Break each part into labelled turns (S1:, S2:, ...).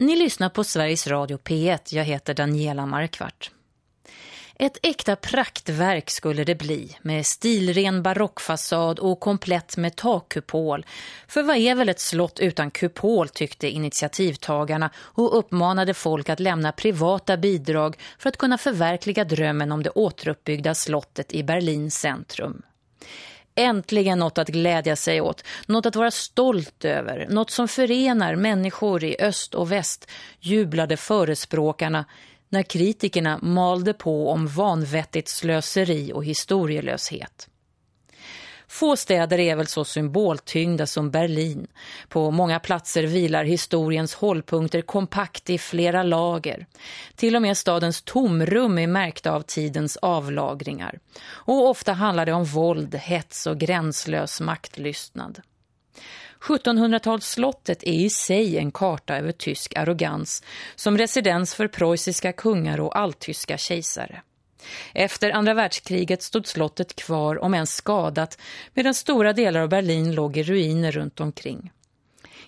S1: Ni lyssnar på Sveriges Radio P1. Jag heter Daniela Markvart. Ett äkta praktverk skulle det bli med stilren barockfasad och komplett med takkupol. För vad är väl ett slott utan kupol tyckte initiativtagarna och uppmanade folk att lämna privata bidrag för att kunna förverkliga drömmen om det återuppbyggda slottet i Berlins centrum. Äntligen något att glädja sig åt, något att vara stolt över, något som förenar människor i öst och väst, jublade förespråkarna när kritikerna malde på om vanvettigt slöseri och historielöshet. Få städer är väl så symboltyngda som Berlin. På många platser vilar historiens hållpunkter kompakt i flera lager. Till och med stadens tomrum är märkta av tidens avlagringar. Och ofta handlar det om våld, hets och gränslös maktlystnad. 1700-talsslottet är i sig en karta över tysk arrogans som residens för preussiska kungar och alltyska kejsare. Efter andra världskriget stod slottet kvar om än skadat medan stora delar av Berlin låg i ruiner runt omkring.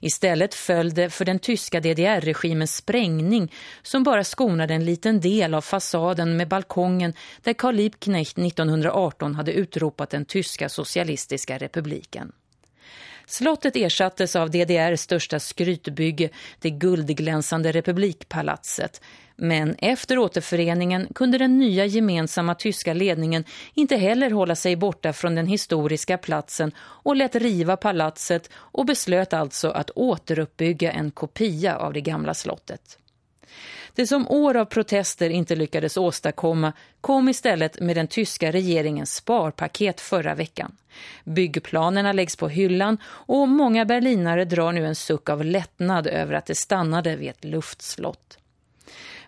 S1: Istället följde för den tyska DDR-regimens sprängning som bara skonade en liten del av fasaden med balkongen där Karl Liebknecht 1918 hade utropat den tyska socialistiska republiken. Slottet ersattes av DDRs största skrytbygge, det guldglänsande republikpalatset. Men efter återföreningen kunde den nya gemensamma tyska ledningen inte heller hålla sig borta från den historiska platsen och lät riva palatset och beslöt alltså att återuppbygga en kopia av det gamla slottet. Det som år av protester inte lyckades åstadkomma kom istället med den tyska regeringens sparpaket förra veckan. Byggplanerna läggs på hyllan och många berlinare drar nu en suck av lättnad över att det stannade vid ett luftslott.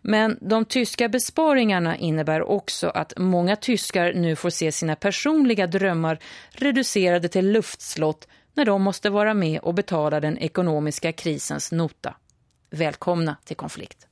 S1: Men de tyska besparingarna innebär också att många tyskar nu får se sina personliga drömmar reducerade till luftslott när de måste vara med och betala den ekonomiska krisens nota. Välkomna till konflikt.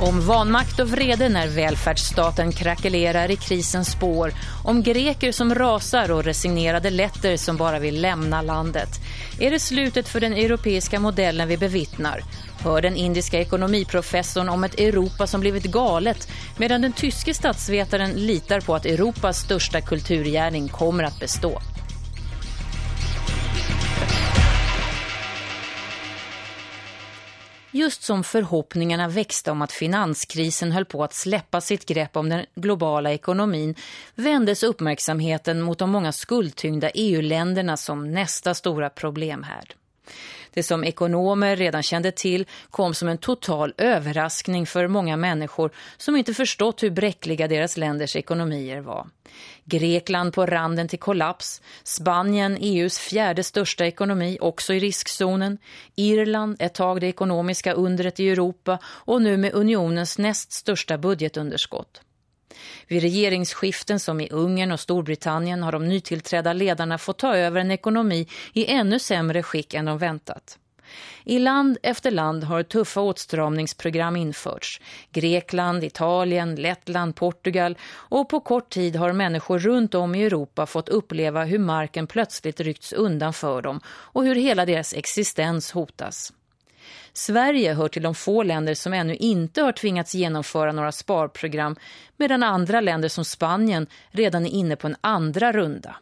S1: Om vanmakt och vrede när välfärdsstaten krackelerar i krisens spår. Om greker som rasar och resignerade letter som bara vill lämna landet. Är det slutet för den europeiska modellen vi bevittnar? Hör den indiska ekonomiprofessorn om ett Europa som blivit galet medan den tyske statsvetaren litar på att Europas största kulturgärning kommer att bestå. Just som förhoppningarna växte om att finanskrisen höll på att släppa sitt grepp om den globala ekonomin vändes uppmärksamheten mot de många skuldtyngda EU-länderna som nästa stora problem här. Det som ekonomer redan kände till kom som en total överraskning för många människor som inte förstått hur bräckliga deras länders ekonomier var. Grekland på randen till kollaps, Spanien, EUs fjärde största ekonomi, också i riskzonen, Irland, ett tag det ekonomiska undret i Europa och nu med unionens näst största budgetunderskott. Vid regeringsskiften som i Ungern och Storbritannien har de nytillträdda ledarna fått ta över en ekonomi i ännu sämre skick än de väntat. I land efter land har tuffa åtstramningsprogram införts. Grekland, Italien, Lettland, Portugal och på kort tid har människor runt om i Europa fått uppleva hur marken plötsligt ryckts undan för dem och hur hela deras existens hotas. Sverige hör till de få länder som ännu inte har tvingats genomföra några sparprogram medan andra länder som Spanien redan är inne på en andra runda.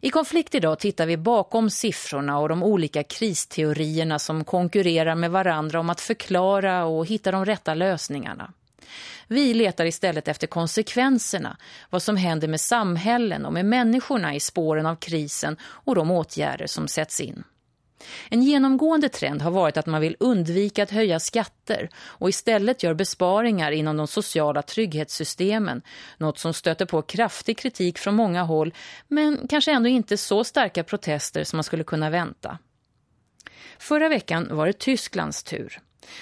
S1: I konflikt idag tittar vi bakom siffrorna och de olika kristeorierna som konkurrerar med varandra om att förklara och hitta de rätta lösningarna. Vi letar istället efter konsekvenserna, vad som händer med samhällen och med människorna i spåren av krisen och de åtgärder som sätts in. En genomgående trend har varit att man vill undvika att höja skatter och istället gör besparingar inom de sociala trygghetssystemen. Något som stöter på kraftig kritik från många håll men kanske ändå inte så starka protester som man skulle kunna vänta. Förra veckan var det Tysklands tur.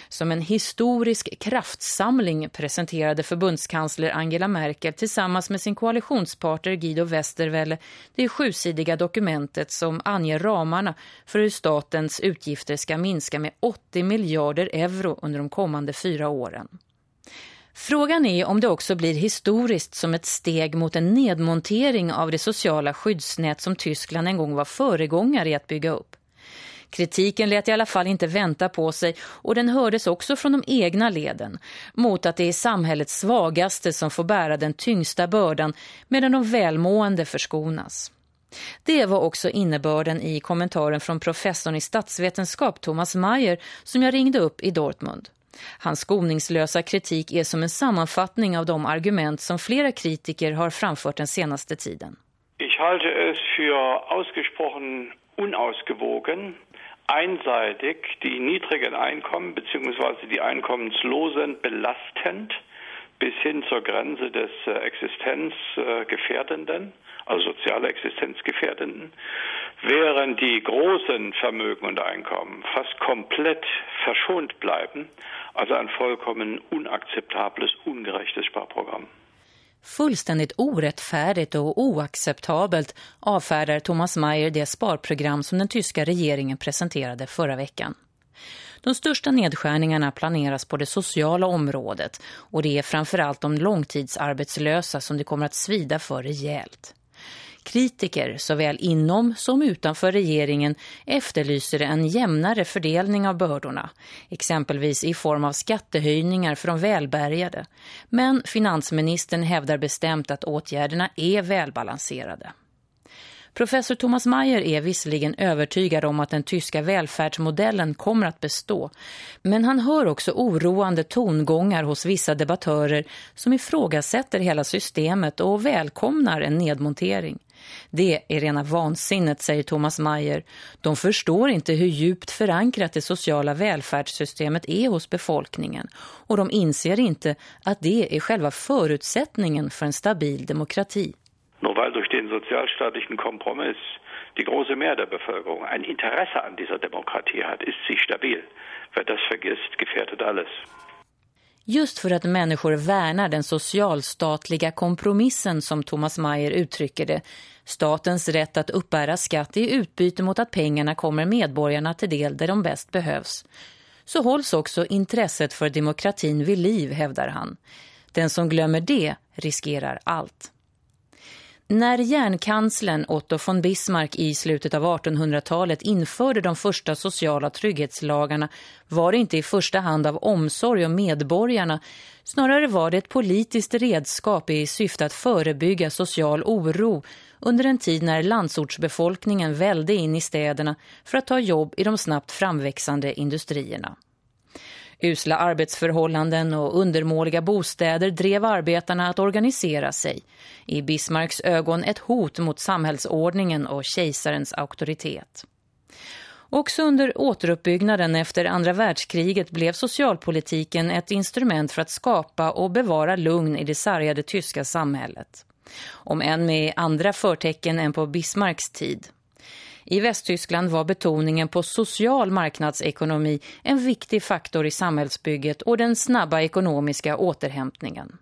S1: Som en historisk kraftsamling presenterade förbundskansler Angela Merkel tillsammans med sin koalitionspartner Guido Westerwelle det sjusidiga dokumentet som anger ramarna för hur statens utgifter ska minska med 80 miljarder euro under de kommande fyra åren. Frågan är om det också blir historiskt som ett steg mot en nedmontering av det sociala skyddsnät som Tyskland en gång var föregångare i att bygga upp. Kritiken lät i alla fall inte vänta på sig och den hördes också från de egna leden mot att det är samhällets svagaste som får bära den tyngsta bördan medan de välmående förskonas. Det var också innebörden i kommentaren från professorn i statsvetenskap Thomas Mayer som jag ringde upp i Dortmund. Hans skoningslösa kritik är som en sammanfattning av de argument som flera kritiker har framfört den senaste tiden.
S2: Ich halte es für ausgesprochen unausgewogen, einseitig die niedrigen Einkommen bzw. die Einkommenslosen belastend bis hin zur Grenze des äh, Existenzgefährdenden, also soziale Existenzgefährdenden, während die großen Vermögen und Einkommen fast komplett verschont bleiben, also ein vollkommen unakzeptables, ungerechtes Sparprogramm.
S1: Fullständigt orättfärdigt och oacceptabelt avfärdar Thomas Mayer det sparprogram som den tyska regeringen presenterade förra veckan. De största nedskärningarna planeras på det sociala området och det är framförallt de långtidsarbetslösa som det kommer att svida för rejält. Kritiker, såväl inom som utanför regeringen, efterlyser en jämnare fördelning av bördorna, exempelvis i form av skattehöjningar för de välbärgade. Men finansministern hävdar bestämt att åtgärderna är välbalanserade. Professor Thomas Mayer är visserligen övertygad om att den tyska välfärdsmodellen kommer att bestå. Men han hör också oroande tongångar hos vissa debattörer som ifrågasätter hela systemet och välkomnar en nedmontering. Det är rena vansinnet, säger Thomas Mayer. De förstår inte hur djupt förankrat det sociala välfärdssystemet är hos befolkningen. Och de inser inte att det är själva förutsättningen för en stabil demokrati.
S2: Nur weil durch den sozialstaatlichen Kompromiss die große Mehrheit der Bevölkerung ein Interesse an dieser Demokratie hat, ist sie stabil. Wer das vergisst, gefährdet alles.
S1: Just för att människor värnar den socialstatliga kompromissen som Thomas Mayer uttrycker det, statens rätt att uppbära skatt i utbyte mot att pengarna kommer medborgarna till del där de bäst behövs, så hålls också intresset för demokratin vid liv, hävdar han. Den som glömmer det riskerar allt. När järnkanslern Otto von Bismarck i slutet av 1800-talet införde de första sociala trygghetslagarna var det inte i första hand av omsorg om medborgarna. Snarare var det ett politiskt redskap i syfte att förebygga social oro under en tid när landsortsbefolkningen välde in i städerna för att ta jobb i de snabbt framväxande industrierna. Usla arbetsförhållanden och undermåliga bostäder drev arbetarna att organisera sig. I Bismarcks ögon ett hot mot samhällsordningen och kejsarens auktoritet. Också under återuppbyggnaden efter andra världskriget blev socialpolitiken ett instrument för att skapa och bevara lugn i det sargade tyska samhället. Om än med andra förtecken än på Bismarcks tid. I Västtyskland var betoningen på social marknadsekonomi en viktig faktor i samhällsbygget och den snabba ekonomiska återhämtningen.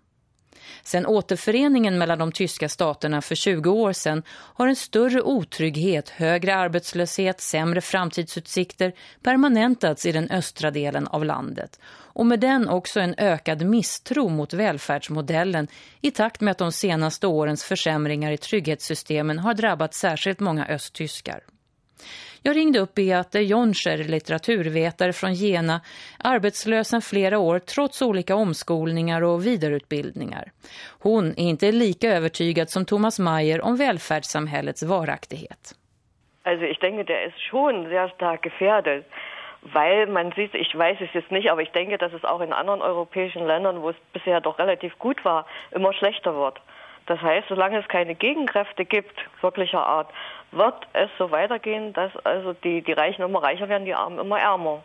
S1: Sen återföreningen mellan de tyska staterna för 20 år sedan har en större otrygghet, högre arbetslöshet, sämre framtidsutsikter permanentats i den östra delen av landet. Och med den också en ökad misstro mot välfärdsmodellen i takt med att de senaste årens försämringar i trygghetssystemen har drabbat särskilt många östtyskar. Jag ringde upp Beate Jonscher, litteraturvetare från Jena, arbetslös flera år trots olika omskolningar och vidareutbildningar. Hon är inte lika övertygad som Thomas Mayer om välfärdssamhällets varaktighet.
S3: Also ich denke, der ist schon sehr stark gefährdet, weil man sieht, ich weiß es jetzt nicht, aber ich denke, dass es auch in anderen europäischen Ländern, wo es bisher doch relativ gut war, immer schlechter wird. Das heißt, solange es keine Gegenkräfte gibt, wirklicher Art, wird es so weitergehen, dass also die, die Reichen immer reicher werden, die Armen immer ärmer.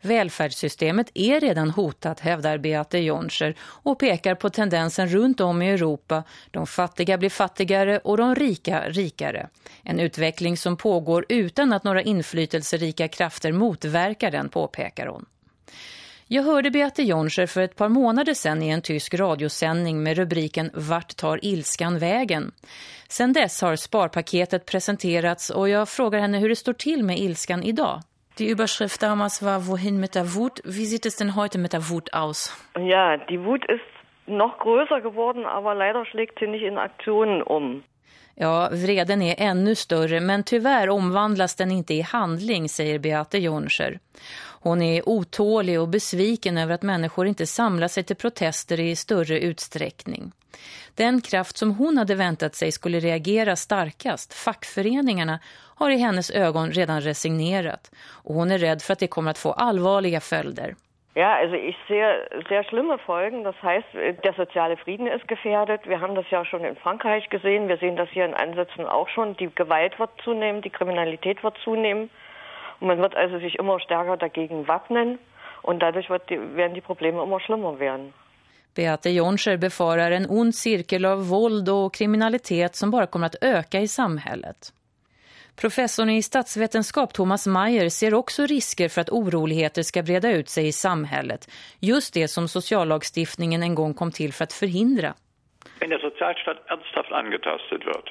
S1: Välfärdssystemet är redan hotat, hävdar Beate Jonscher och pekar på tendensen runt om i Europa. De fattiga blir fattigare och de rika rikare. En utveckling som pågår utan att några inflytelserika krafter motverkar den, påpekar hon. Jag hörde Beate Jonscher för ett par månader sedan i en tysk radiosändning med rubriken Vart tar ilskan vägen? Sen dess har sparpaketet presenterats och jag frågar henne hur det står till med ilskan idag. Die Überschrift damals war Wohin mit der Wut? Wie sieht es denn heute mit der Wut aus?
S3: Ja, die Wut ist noch größer geworden, aber leider schlägt sie nicht in Aktionen um.
S1: Ja, vreden är ännu större men tyvärr omvandlas den inte i handling, säger Beate Jonscher. Hon är otålig och besviken över att människor inte samlar sig till protester i större utsträckning. Den kraft som hon hade väntat sig skulle reagera starkast, fackföreningarna, har i hennes ögon redan resignerat. Och hon är rädd för att det kommer att få allvarliga följder.
S3: Ja, also ich sehe sehr schlimme Folgen. Das heißt, der soziale Frieden ist gefährdet. Wir haben das ja schon in Frankreich gesehen. Wir sehen das hier in Ansätzen auch schon. Die Gewalt wird zunehmen, die Kriminalität wird zunehmen. Und man wird also sich immer stärker dagegen wappnen. Und dadurch die, werden die Probleme immer schlimmer werden.
S1: Beate Jonscher befarar en ond cirkel av våld och kriminalitet som bara kommer att öka i samhället. Professorn i statsvetenskap Thomas Mayer ser också risker för att oroligheter ska breda ut sig i samhället. Just det som sociallagstiftningen en gång kom till för att förhindra.
S2: Wenn der Sozialstaat ernsthaft angetastet wird,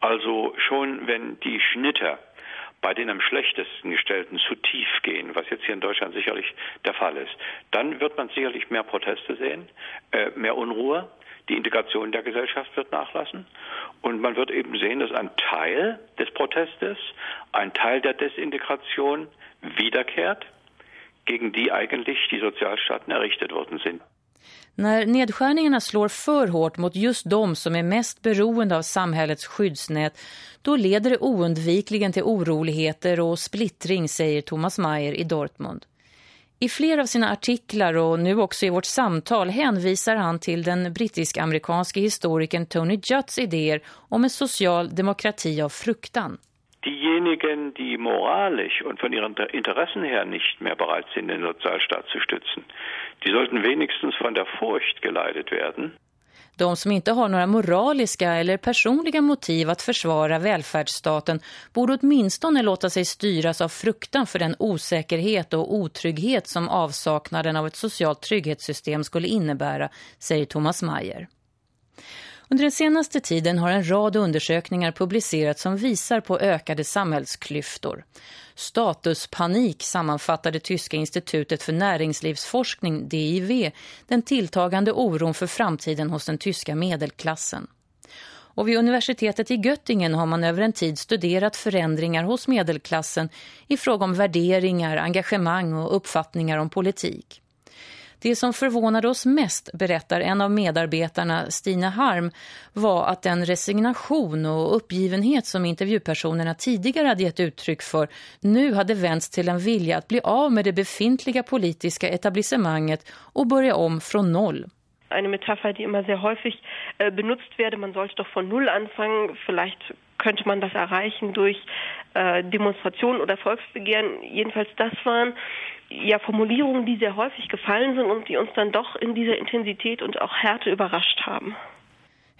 S2: also schon wenn die Schnitte bei den am schlechtesten gestellten zu tief gehen, was jetzt hier in Deutschland sicherlich der Fall ist, dann wird man sicherlich mehr Proteste sehen, äh, mehr Unruhe, die Integration der Gesellschaft wird nachlassen und man wird eben sehen, dass ein Teil des Protestes, ein Teil der Desintegration wiederkehrt, gegen die eigentlich die Sozialstaaten errichtet worden sind.
S1: När nedskärningarna slår för hårt mot just de som är mest beroende av samhällets skyddsnät, då leder det oundvikligen till oroligheter och splittring, säger Thomas Mayer i Dortmund. I flera av sina artiklar och nu också i vårt samtal hänvisar han till den brittisk-amerikanske historikern Tony Jutts idéer om en social demokrati av fruktan.
S2: Diejenigen, die moralisch und von ihren Interessen her nicht mehr bereit sind, den Sozialstaat zu stützen, die sollten wenigstens von der Furcht geleitet werden.
S1: De som inte har några moraliska eller personliga motiv att försvara välfärdsstaten borde åtminstone låta sig styras av fruktan för den osäkerhet och otrygghet som avsaknaden av ett socialt trygghetssystem skulle innebära, säger Thomas Mayer. Under den senaste tiden har en rad undersökningar publicerats som visar på ökade samhällsklyftor. Statuspanik sammanfattade Tyska institutet för näringslivsforskning DIV den tilltagande oron för framtiden hos den tyska medelklassen. Och vid universitetet i Göttingen har man över en tid studerat förändringar hos medelklassen i fråga om värderingar, engagemang och uppfattningar om politik. Det som förvånade oss mest, berättar en av medarbetarna Stina Harm, var att den resignation och uppgivenhet som intervjupersonerna tidigare hade gett uttryck för nu hade vänts till en vilja att bli av med det befintliga politiska etablissemanget och börja om från noll.
S4: Eine Metapher, die immer sehr häufig äh, benutzt werde, man sollte doch von Null anfangen, vielleicht könnte man das erreichen durch äh, Demonstrationen oder Volksbegehren. Jedenfalls das waren ja Formulierungen, die sehr häufig gefallen sind und die uns dann doch in dieser Intensität und auch Härte überrascht haben.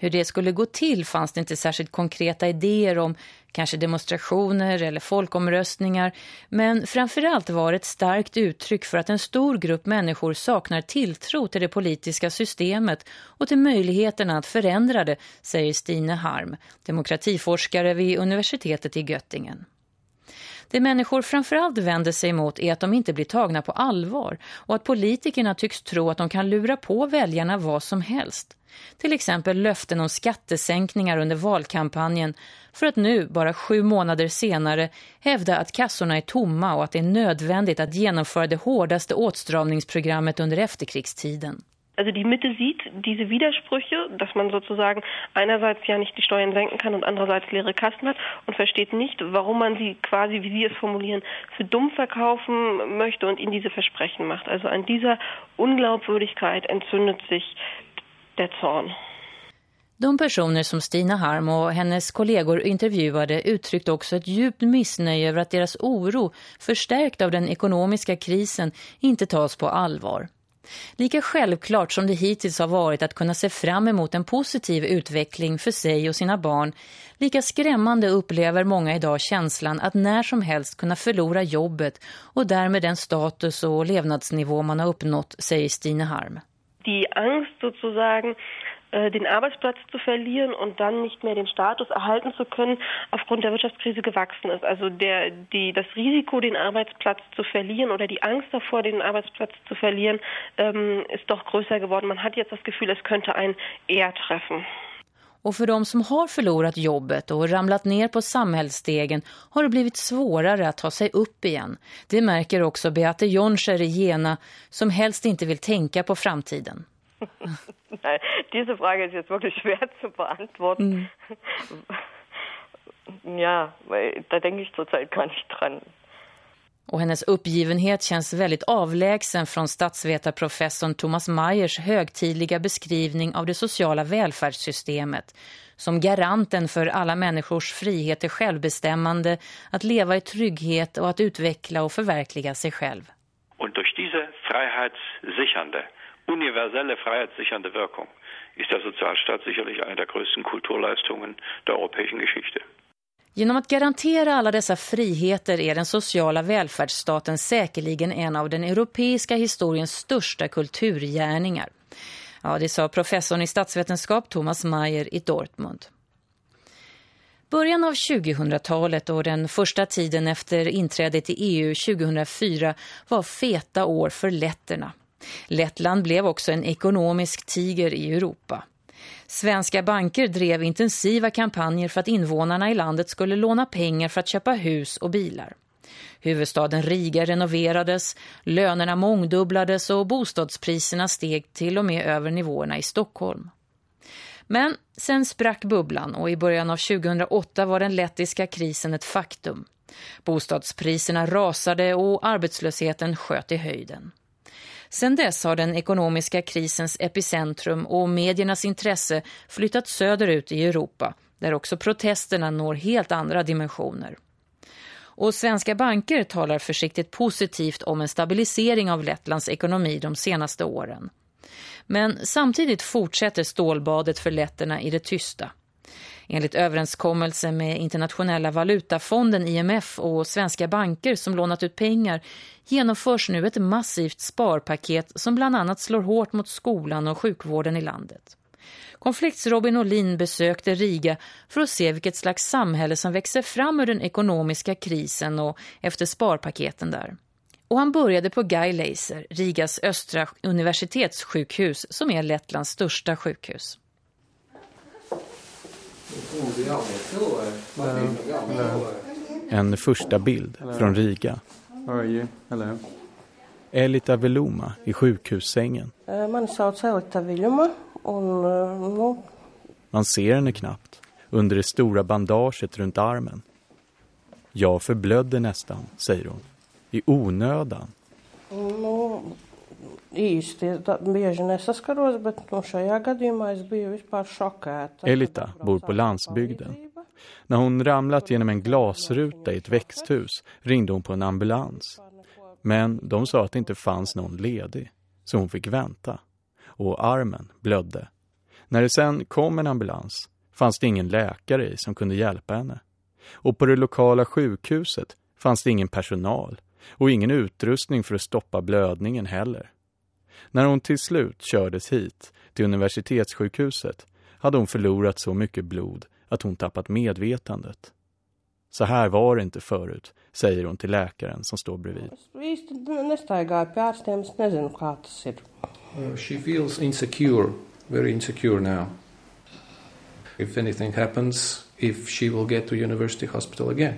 S1: Hur det skulle gå till fanns det inte särskilt konkreta idéer om kanske demonstrationer eller folkomröstningar men framförallt var det ett starkt uttryck för att en stor grupp människor saknar tilltro till det politiska systemet och till möjligheterna att förändra det, säger Stine Harm, demokratiforskare vid universitetet i Göttingen. Det människor framförallt vänder sig mot är att de inte blir tagna på allvar och att politikerna tycks tro att de kan lura på väljarna vad som helst. Till exempel löften om skattesänkningar under valkampanjen för att nu, bara sju månader senare, hävda att kassorna är tomma och att det är nödvändigt att genomföra det hårdaste åtstramningsprogrammet under efterkrigstiden.
S4: Also die Mitte sieht diese Widersprüche, dass man sozusagen einerseits ja nicht die Steuern senken kann und andererseits leere Kasten hat und versteht nicht, warum man sie quasi, wie Sie es formulieren, für dumm verkaufen möchte und ihnen diese Versprechen macht. Also an dieser Unglaubwürdigkeit entzündet sich der Zorn.
S1: De personer som Stina Harm och hennes kollegor intervjuade uttryckte också ett djupt missnöje över att deras oro, förstärkt av den ekonomiska krisen, inte tas på allvar. Lika självklart som det hittills har varit att kunna se fram emot en positiv utveckling för sig och sina barn, lika skrämmande upplever många idag känslan att när som helst kunna förlora jobbet och därmed den status och levnadsnivå man har uppnått, säger Stine Harm.
S4: Die Angst sozusagen Äh, den Arbeitsplatz zu verlieren und dann nicht mehr den Status erhalten zu können, aufgrund der Wirtschaftskrise gewachsen ist. Also der, die, das Risiko, den Arbeitsplatz zu verlieren oder die Angst davor, den Arbeitsplatz zu verlieren, ähm, ist doch größer geworden. Man hat jetzt das Gefühl, es könnte einen eher treffen.
S1: Och för de som har förlorat jobbet och ramlat ner på samhällsstegen har det blivit svårare att ta sig upp igen. Det märker också Beate Jonscher i Jena som helst inte vill tänka på framtiden.
S3: Nein, diese Frage ist jetzt wirklich schwer zu beantworten. Mhm. Ja, weil da denke ich zurzeit gar nicht dran.
S1: Och hennes uppgivenhet känns väldigt avlägsen från statsvetarprofessorn Thomas Meyers högtidliga beskrivning av det sociala välfärdssystemet som garanten för alla människors frihet till självbestämmande, att leva i trygghet och att utveckla och förverkliga sig själv.
S2: Och durch diese freiheitssichernde universelle freiheitssichernde Wirkung ist der Sozialstaat sicherlich eine der größten Kulturleistungen der europäischen Geschichte.
S1: Genom att garantera alla dessa friheter är den sociala välfärdsstaten säkerligen en av den europeiska historiens största kulturgärningar. Ja, det sa professorn i statsvetenskap Thomas Mayer i Dortmund. Början av 2000-talet och den första tiden efter inträdet i EU 2004 var feta år för letterna. Lettland blev också en ekonomisk tiger i Europa. Svenska banker drev intensiva kampanjer för att invånarna i landet skulle låna pengar för att köpa hus och bilar. Huvudstaden Riga renoverades, lönerna mångdubblades och bostadspriserna steg till och med över nivåerna i Stockholm. Men sen sprack bubblan och i början av 2008 var den lettiska krisen ett faktum. Bostadspriserna rasade och arbetslösheten sköt i höjden. Sedan dess har den ekonomiska krisens epicentrum och mediernas intresse flyttat söderut i Europa, där också protesterna når helt andra dimensioner. Och svenska banker talar försiktigt positivt om en stabilisering av Lettlands ekonomi de senaste åren. Men samtidigt fortsätter stålbadet för letterna i det tysta. Enligt överenskommelse med Internationella valutafonden IMF och svenska banker som lånat ut pengar genomförs nu ett massivt sparpaket som bland annat slår hårt mot skolan och sjukvården i landet. Konflikts Robin Olin besökte Riga för att se vilket slags samhälle som växer fram ur den ekonomiska krisen och efter sparpaketen där. Och han började på Guy Laser, Rigas östra universitetssjukhus som är Lettlands största sjukhus.
S5: En första bild från Riga. Elita Veluma i sjukhussängen.
S6: Eh,
S5: Man ser henne knappt under det stora bandaget runt armen. Jag förblödde nästan, säger hon. I onödan. Elita bor på landsbygden. När hon ramlat genom en glasruta i ett växthus ringde hon på en ambulans. Men de sa att det inte fanns någon ledig, så hon fick vänta. Och armen blödde. När det sen kom en ambulans fanns det ingen läkare i som kunde hjälpa henne. Och på det lokala sjukhuset fanns det ingen personal och ingen utrustning för att stoppa blödningen heller. När hon till slut kördes hit till universitetssjukhuset hade hon förlorat så mycket blod att hon tappat medvetandet. Så här var det inte förut, säger hon till läkaren som står bredvid.
S7: Uh, she feels insecure, very insecure now. If anything happens, if she will get to university hospital again.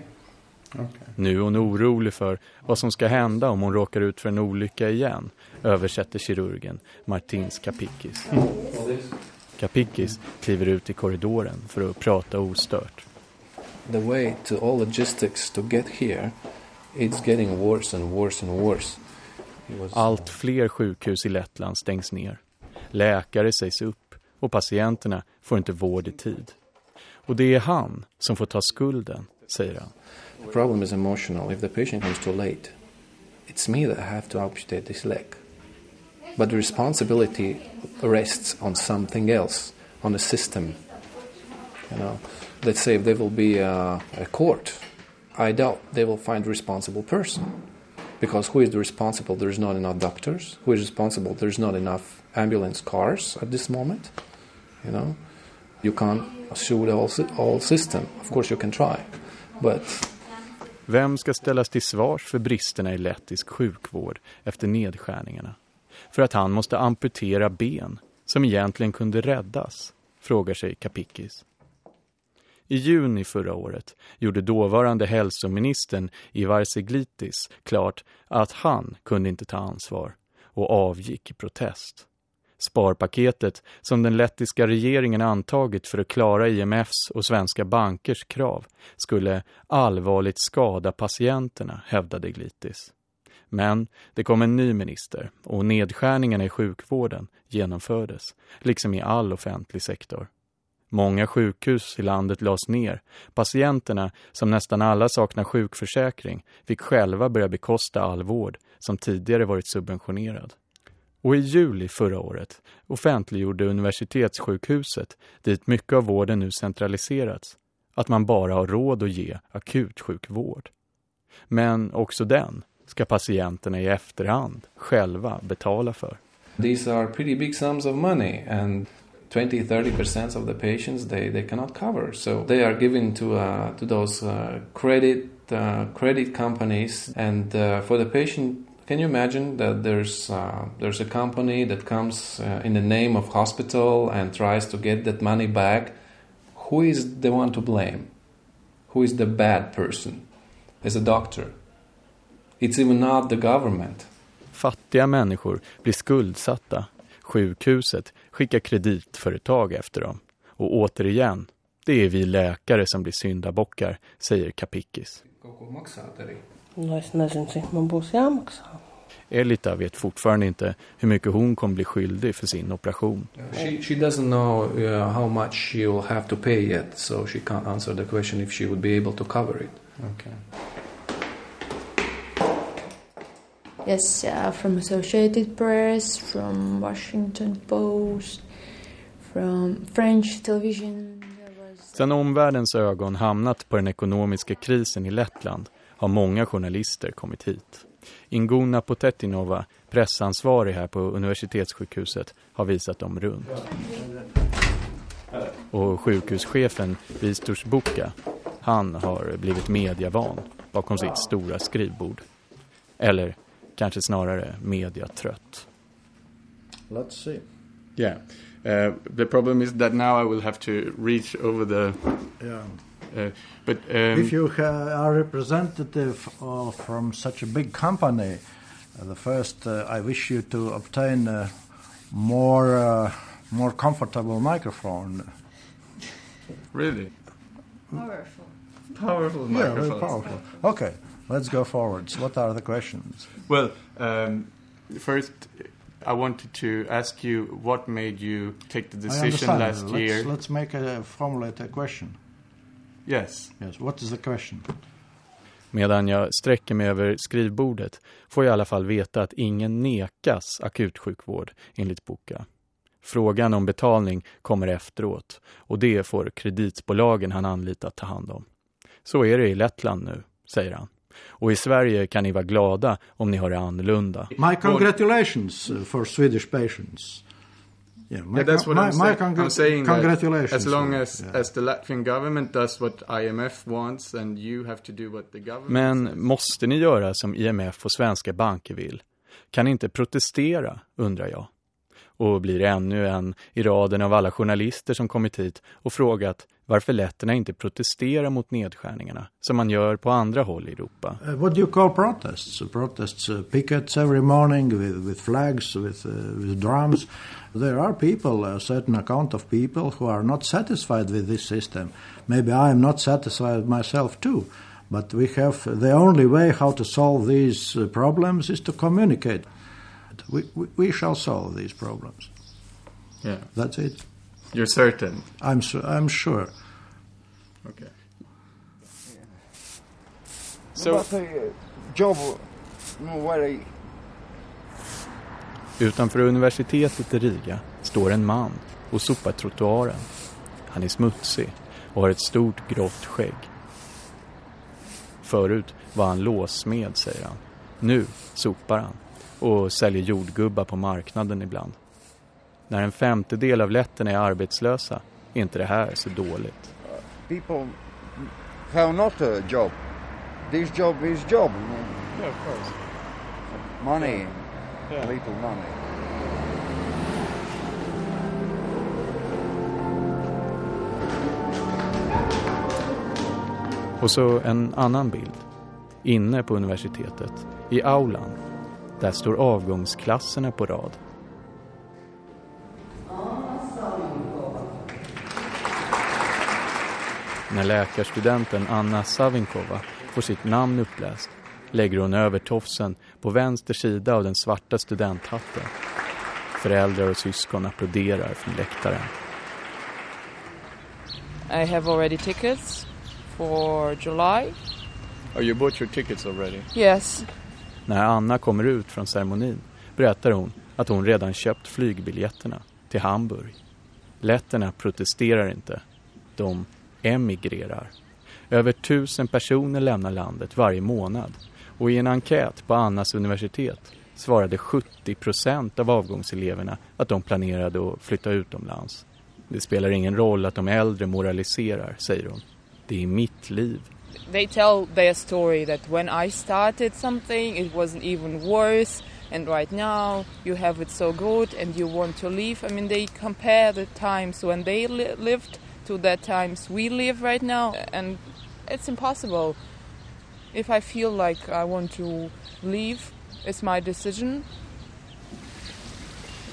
S5: Okay. Nu är hon orolig för vad som ska hända om hon råkar ut för en olycka igen, översätter kirurgen Martins Kapikis. Mm. Kapikis kliver ut i korridoren för att prata ostört.
S7: The way to all logistics to get here it's getting worse and worse and worse.
S5: Was... Allt fler sjukhus i Lettland stängs ner. Läkare sägs upp och patienterna får inte vård i tid. Och det är han som får ta skulden, säger han.
S7: The problem is emotional. If the patient comes too late, it's me that I have to amputate this leg. but the responsibility rests on something else, on the system. You know, let's say if there will be a, a court, I doubt they will find a responsible person. Because who is responsible? There's not enough doctors. Who is responsible? There's not enough ambulance cars at this moment. You know, you can't sue the whole, whole system. Of course you can try, but
S5: Vem ska ställas till svars för bristerna i lettisk sjukvård efter nedskärningarna? För att han måste amputera ben som egentligen kunde räddas, frågar sig Kapikis. I juni förra året gjorde dåvarande hälsoministern Ivar Seglitis klart att han kunde inte ta ansvar och avgick i protest. Sparpaketet som den lettiska regeringen antagit för att klara IMFs och svenska bankers krav skulle allvarligt skada patienterna, hävdade Glitis. Men det kom en ny minister och nedskärningarna i sjukvården genomfördes, liksom i all offentlig sektor. Många sjukhus i landet lades ner. Patienterna, som nästan alla saknar sjukförsäkring, fick själva börja bekosta all vård som tidigare varit subventionerad. Och i juli förra året offentliggjorde universitetssjukhuset, dit mycket av vården nu centraliserats, att man bara har råd att ge akutsjukvård. Men också den ska patienterna i efterhand själva betala för.
S7: These are pretty big sums of money and 20-30% of the patients they, they cannot cover. So they are given to, uh, to those uh, credit, uh, credit companies and uh, for the patient Can you imagine that there's uh, there's a company that comes uh, in the name of hospital and tries to get that money back? Who is the one to blame? Who is the bad person? As a doctor. It's even not the government.
S5: Fattiga människor blir skuldsatta. Sjukhuset skickar kreditföretag efter dem. Och återigen, det är vi läkare som blir syndabockar, säger Kapikis.
S6: No es nezinu, cik man būs jāmaksā.
S5: Elita vet fortfarande inte hur mycket hon kommer bli skyldig för sin operation.
S7: She, she doesn't know uh, how much she will have to pay yet, so she can't answer the question if she would be able to cover it.
S5: Okay.
S8: Yes, uh, from Associated Press, from Washington Post, from French television.
S5: Sen omvärldens ögon hamnat på den ekonomiska krisen i Lettland har många journalister kommit hit. Ingona Potetinova, pressansvarig här på universitetssjukhuset, har visat dem runt. Och sjukhuschefen Vistors Buka, han har blivit mediavan bakom sitt stora skrivbord. Eller kanske snarare mediatrött.
S9: Let's see. Yeah. Uh, the problem is that now I will have to reach over the
S10: yeah.
S9: Uh, but um,
S10: if you are representative of, from such a big company, uh, the first uh, I wish you to obtain a more uh, more comfortable microphone.
S9: Really
S8: powerful.
S9: Powerful
S10: yeah,
S9: microphone.
S10: very powerful. Okay, let's go forwards. What are the questions?
S9: Well, um, first. I wanted to ask you what made you take the decision last
S10: let's,
S9: year.
S10: Let's make a formulate a question.
S9: Yes.
S10: Yes. What is the question?
S5: Medan jag sträcker mig över skrivbordet får jag i alla fall veta att ingen nekas akutsjukvård enligt Boka. Frågan om betalning kommer efteråt och det får kreditbolagen han anlitat ta hand om. Så är det i Lettland nu, säger han. Och i Sverige kan ni vara glada om ni har det annorlunda.
S10: My congratulations uh, for Swedish patients.
S9: Yeah, my, yeah, that's what
S10: my,
S9: I'm, saying.
S10: Congr
S9: I'm saying.
S10: Congratulations.
S9: As long as, yeah. as the Latvian government does what IMF wants and you have to do what the government
S5: Men
S9: says.
S5: måste ni göra som IMF och svenska banker vill? Kan ni inte protestera, undrar jag. Och blir ännu en i raden av alla journalister som kommit hit och frågat varför letterna inte protesterar mot nedskärningarna som man gör på andra håll i Europa.
S10: Uh, what do you call protests? Protests, uh, pickets every morning with, with flags, with, uh, with drums. There are people, a certain account of people who are not satisfied with this system. Maybe I am not satisfied myself too. But we have the only way how to solve these uh, problems is to communicate. We, we, we shall solve these problems.
S9: Yeah.
S10: That's it.
S9: You're certain?
S10: I'm, su I'm sure.
S9: Okay.
S11: So, jobb,
S5: Utanför universitetet i Riga står en man och sopar trottoaren. Han är smutsig och har ett stort grått skägg. Förut var han låsmed, säger han. Nu sopar han och säljer jordgubbar på marknaden ibland. När en femtedel av letterna är arbetslösa är inte det här så dåligt.
S11: People have not a job. This job is job.
S9: Yeah, of course.
S11: Money,
S9: Yeah.
S11: little money.
S5: Och så en annan bild. Inne på universitetet, i aulan. Där står avgångsklasserna på rad. När läkarstudenten Anna Savinkova får sitt namn uppläst lägger hon över tofsen på vänster sida av den svarta studenthatten. Föräldrar och syskon applåderar från läktaren.
S12: I have already tickets for July.
S9: Oh, you bought your tickets already?
S12: Yes.
S5: När Anna kommer ut från ceremonin berättar hon att hon redan köpt flygbiljetterna till Hamburg. Letterna protesterar inte. De emigrerar. Över tusen personer lämnar landet varje månad. Och i en enkät på Annas universitet svarade 70 procent av avgångseleverna att de planerade att flytta utomlands. Det spelar ingen roll att de äldre moraliserar, säger hon. Det är mitt liv.
S12: They tell their story that when I started something, it wasn't even worse, and right now you have it so good and you want to leave. I mean, they compare the times when they li- lived to the times we live right now, and it's impossible. If I feel like I want to leave, it's my decision.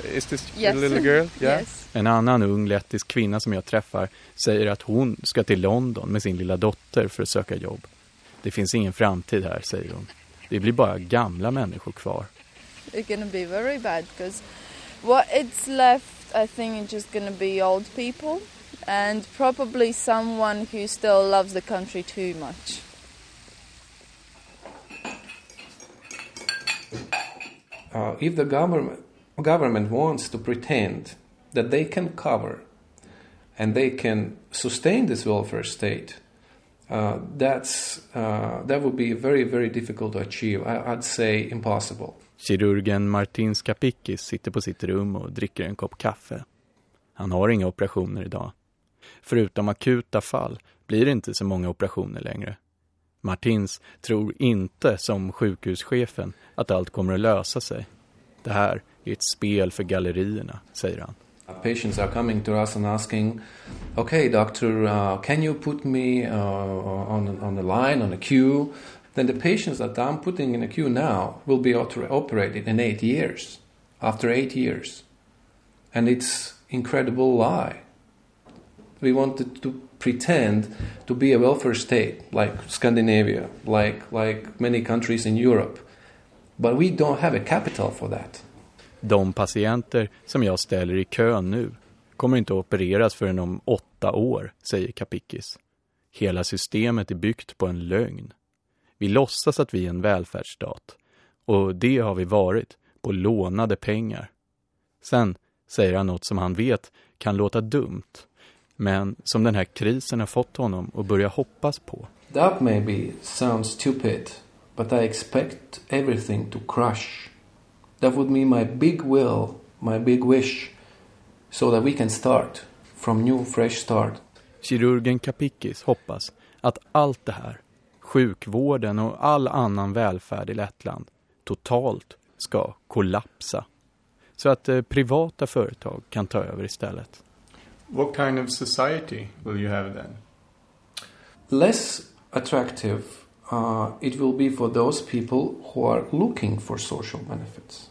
S9: Is this
S12: Yes.
S9: little girl? Yeah.
S12: Yes.
S5: En annan ung lettisk kvinna som jag träffar säger att hon ska till London med sin lilla dotter för att söka jobb. Det finns ingen framtid här, säger hon. Det blir bara gamla människor kvar.
S8: It's gonna be very bad because what it's left, I think, is just gonna be old people and probably someone who still loves the country too much.
S7: uh, if the government government wants to pretend that they can cover and they can sustain this welfare state, uh, that's uh, that would be very very difficult to achieve. I, I'd say impossible.
S5: Kirurgen Martin Skapikis sitter på sitt rum och dricker en kopp kaffe. Han har inga operationer idag. Förutom akuta fall blir det inte så många operationer längre. Martins tror inte, som sjukhuschefen, att allt kommer att lösa sig. Det här ett spel för gallerierna, säger han.
S7: Patients are coming to us and asking, "Okay, doctor, uh, can you put me uh, on on the line on a queue?" Then the patients that I'm putting in a queue now will be oper- operated in eight years. After eight years, and it's incredible lie. We wanted to pretend to be a welfare state like Scandinavia, like like many countries in Europe, but we don't have a capital for that.
S5: De patienter som jag ställer i kön nu kommer inte att opereras förrän om åtta år, säger Kapikis. Hela systemet är byggt på en lögn. Vi låtsas att vi är en välfärdsstat. Och det har vi varit, på lånade pengar. Sen säger han något som han vet kan låta dumt. Men som den här krisen har fått honom att börja hoppas på.
S7: That maybe sounds stupid, but I expect everything to crush. That would mean my big will, my big wish, so that we can start from new, fresh start.
S5: Kirurgen Kapikis hoppas att allt det här, sjukvården och all annan välfärd i Lettland, totalt ska kollapsa. Så att eh, privata företag kan ta över istället.
S9: What kind of society will you have then?
S7: Less attractive, uh, it will be for those people who are looking for social benefits.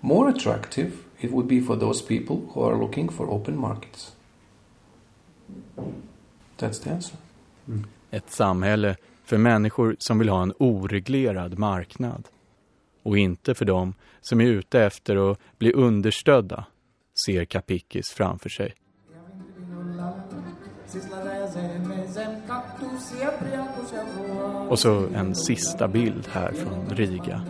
S7: More attractive, it would be for those people who are looking for open markets. That's the answer.
S5: Ett samhälle för människor som vill ha en oreglerad marknad. Och inte för dem som är ute efter att bli understödda, ser Kapikis framför sig. Och så en sista bild här från Riga.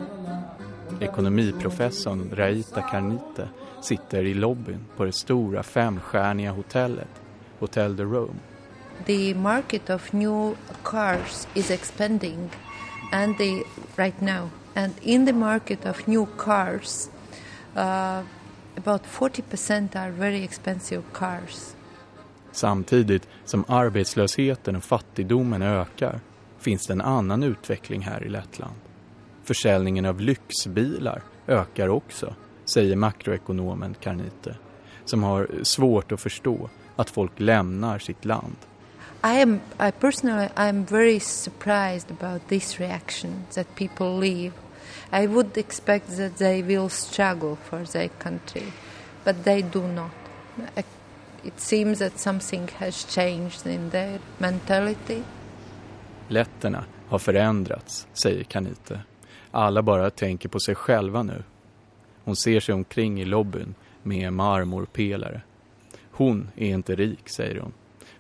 S5: Ekonomiprofessorn Raita Carnite sitter i lobbyn på det stora femstjärniga hotellet, Hotel de Rome.
S13: The market of new cars is expanding and the right now and in the market of new cars uh, about 40% are very expensive cars.
S5: Samtidigt som arbetslösheten och fattigdomen ökar finns det en annan utveckling här i Lettland. Försäljningen av lyxbilar ökar också, säger makroekonomen Karnite, som har svårt att förstå att folk lämnar sitt land.
S13: I am I personally I'm very surprised about this reaction that people leave. I would expect that they will struggle for their country, but they do not. It seems that something has changed in their mentality.
S5: Letterna har förändrats, säger Kanite. Alla bara tänker på sig själva nu. Hon ser sig omkring i lobbyn med marmorpelare. Hon är inte rik, säger hon.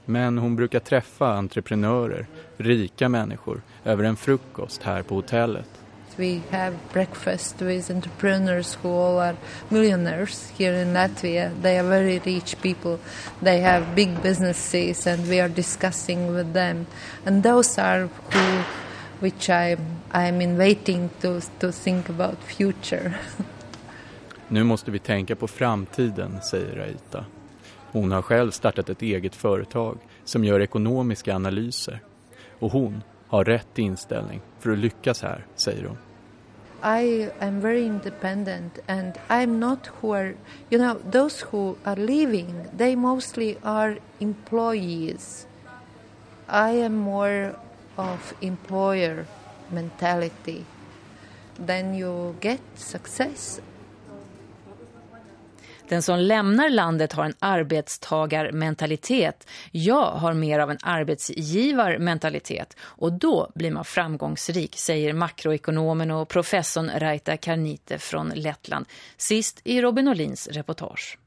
S5: Men hon brukar träffa entreprenörer, rika människor, över en frukost här på hotellet.
S13: We have breakfast with entrepreneurs who all are millionaires here in Latvia. They are very rich people. They have big businesses and we are discussing with them. And those are who which I I'm in waiting to to think about future.
S5: Nu måste vi tänka på framtiden, säger Raita. Hon har själv startat ett eget företag som gör ekonomiska analyser. Och hon har rätt inställning för att lyckas här, säger hon.
S13: I am very independent and I'm not who are, you know, those who are living, they mostly are employees. I am more of employer mentality. Then you get success
S1: den som lämnar landet har en arbetstagarmentalitet. Jag har mer av en arbetsgivarmentalitet. Och då blir man framgångsrik, säger makroekonomen och professorn Raita Karnite från Lettland. Sist i Robin Olins reportage.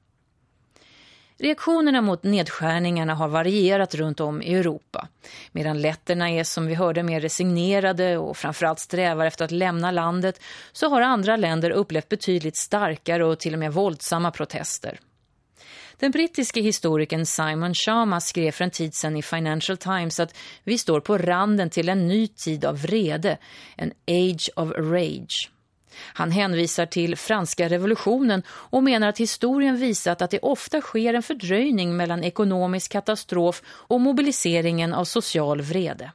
S1: Reaktionerna mot nedskärningarna har varierat runt om i Europa. Medan letterna är som vi hörde mer resignerade och framförallt strävar efter att lämna landet så har andra länder upplevt betydligt starkare och till och med våldsamma protester. Den brittiske historikern Simon Sharma skrev för en tid sedan i Financial Times att vi står på randen till en ny tid av vrede, en age of rage. Han hänvisar till franska revolutionen och menar att historien visat att det ofta sker en fördröjning mellan ekonomisk katastrof och mobiliseringen av social vrede.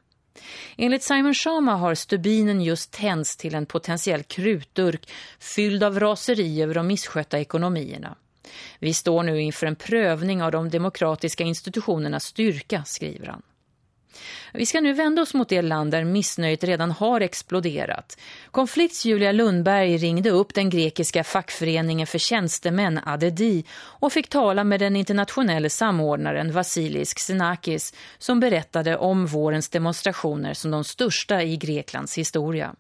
S1: Enligt Simon Shama har stubinen just tänds till en potentiell krutdurk fylld av raseri över de misskötta ekonomierna. Vi står nu inför en prövning av de demokratiska institutionernas styrka, skriver han. Vi ska nu vända oss mot det land där missnöjet redan har exploderat. Konflikts Julia Lundberg ringde upp den grekiska fackföreningen för tjänstemän ADDI och fick tala med den internationella samordnaren Vasilis Xenakis som berättade om vårens demonstrationer som de största i Greklands historia.